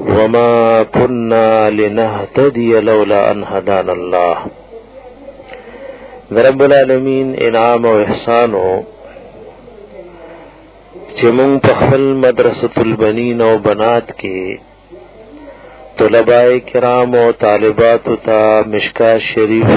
وما كنا لنهتدي لولا ان هدانا الله رب العالمین انعام او احسان او چې مونږ په خپل مدرسه البنین او بنات کې طلباء کرام او طالبات ته مشکا شریف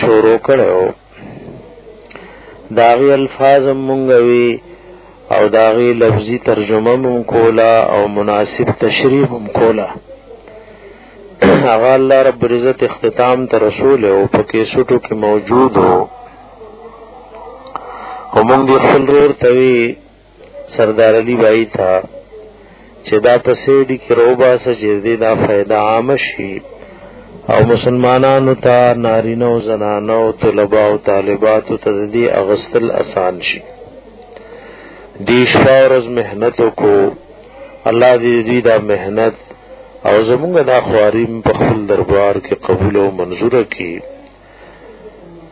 شروع کړو داغي الفاظ مونږ وی او داغي لفظي ترجمه مونږ کولا او مناسب تشریح مونږ کولا هغه الله رب عزت اختتام ته رسول او په کې سټو کې موجود وو کوم دي خپل رور توي سردار علی بھائی تھا چې دا پسې د کروبا سجدي دا فائدہ عام شي او مسلمانانو ته نارینه او زنانه او طلبه او طالبات ته دې اغستل اسان شي دیش فورز مهنت کو الله دې دې دا مهنت او زمونږ دا خواریم په خپل دربار کې قبول او منزور کړي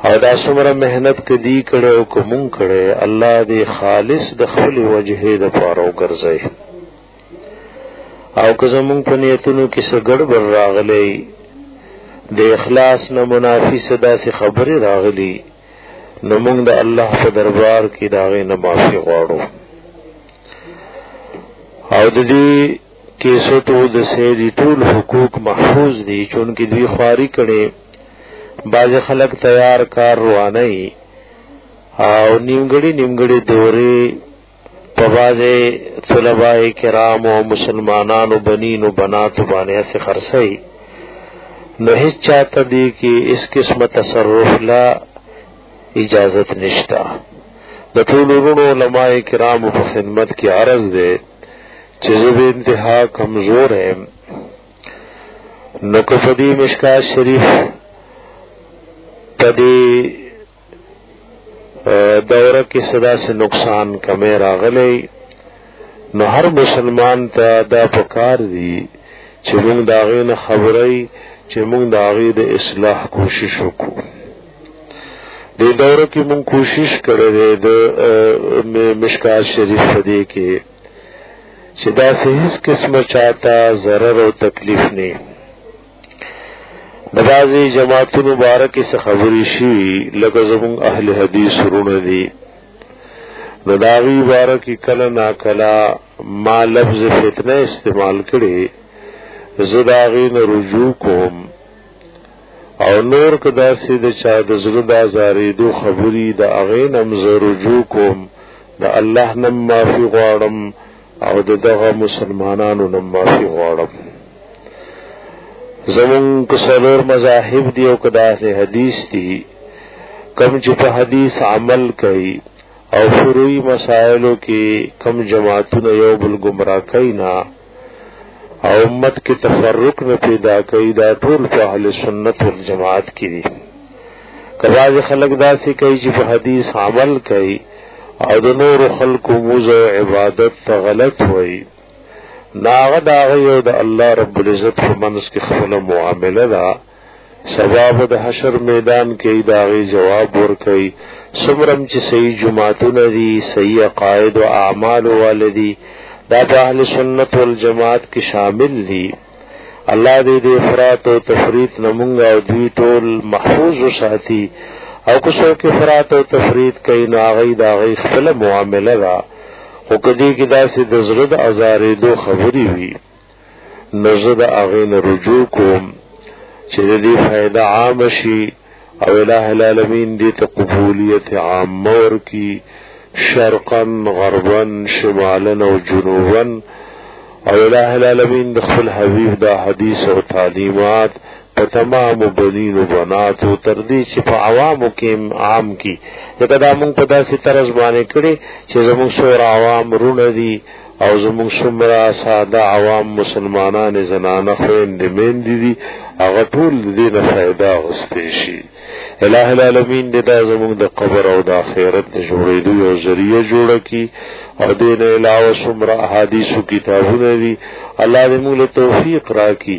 او دا سمره مهنت کدی کړه او کوم کړه الله دې خالص د خپل وجه د پاره وګرځي او که زمون په نیتونو کې څه ګډوډ راغلی د اخلاص نه منافي صدا سي خبره راغلی نو موږ د الله په دربار کې داغه نه معافي غواړو او د دې کیسټو د سیدی ټول حقوق محفوظ دي چونکی دوی خواري کړي باز خلک تیار کار روانه او نیمګړي نیمګړي دوري په باز طلباء کرام او مسلمانانو بنین او بنات باندې سي خرسي نو هیڅ چاته دي کې اس قسمه تصرف لا اجازت نشتا د ټول علماء کرام په خدمت کې عرض ده چې زه به انتها کمزور یم نو که په دې مشکا شریف په دې دوره کې صدا سے نقصان کمې راغلی نو هر مسلمان ته دا پکار دی چې موږ دا غي نه خبرې چې موږ دا غي د اصلاح کوشش وکړو دې دوره کې موږ کوشش کړې ده د مشکا شریف دې کې چې دا سه هیڅ قسمه چاته ضرر او تکلیف نه بعضی جماعتو مبارک څخه خبرې شي لکه زمون اهل حدیث رونه دي نو دا وی مبارک کله نا کله ما لفظ فتنه استعمال کړي زداغین رجوع کوم او نور کدا سي د چا د زړه د ازارې دو خبري د اغه نم زرجو کوم د الله نم معافي غواړم او د دغه مسلمانانو نم معافي غواړم زمون کسلور مذاهب دی او کدا سي حدیث دی کم چې په حدیث عمل کوي او فروعي مسائلو کې کم جماعتونه یو بل گمراه کینا او امت کې تفرق نه پیدا کوي دا ټول په اهل سنت والجماعت کې دي کباز خلک داسې کوي چې په حدیث عمل کوي او د نور خلکو موزه عبادت ته غلط وایي ناغه دا یو د الله رب العزت په منځ کې خپل معامله ده سبب د حشر میدان کې داغي جواب ورکي سمرم چې صحیح جماعتونه دي صحیح قائد او اعمال والدي دا په اهل سنت والجماعت کې شامل دي الله دې دې افراط او تفریط نمونږه او دوی ټول محفوظ وساتي او کو څوک افراط او تفریط کوي نو هغه دا غي خپل معاملې را خو کدی کې دا سي د زړه د ازارې دوه خبري وي نزه د هغې نه رجوع کوم چې د دې فائدہ عام شي او الہ العالمین دې ته قبولیت عام مور کی شرقا غربا شمالا او جنوبا او الہ العالمین د خپل حبیب دا حدیث او تعلیمات په تمام بنین و بنات و تر دې چې په عوامو کې عام کی ځکه دا موږ په داسې طرز باندې کړي چې زموږ سور عوام رونه دي او زموږ سمرا ساده عوام مسلمانان زنانه خويند مين دي هغه ټول دې نه फायदा غستې شي الہ العالمین دې دا زموږ د قبر او د آخرت د جوړېدو یو ذریعہ جوړ کی او دې نه علاوه سمرا احادیث کتابونه دي الله دې موږ له توفیق راکړي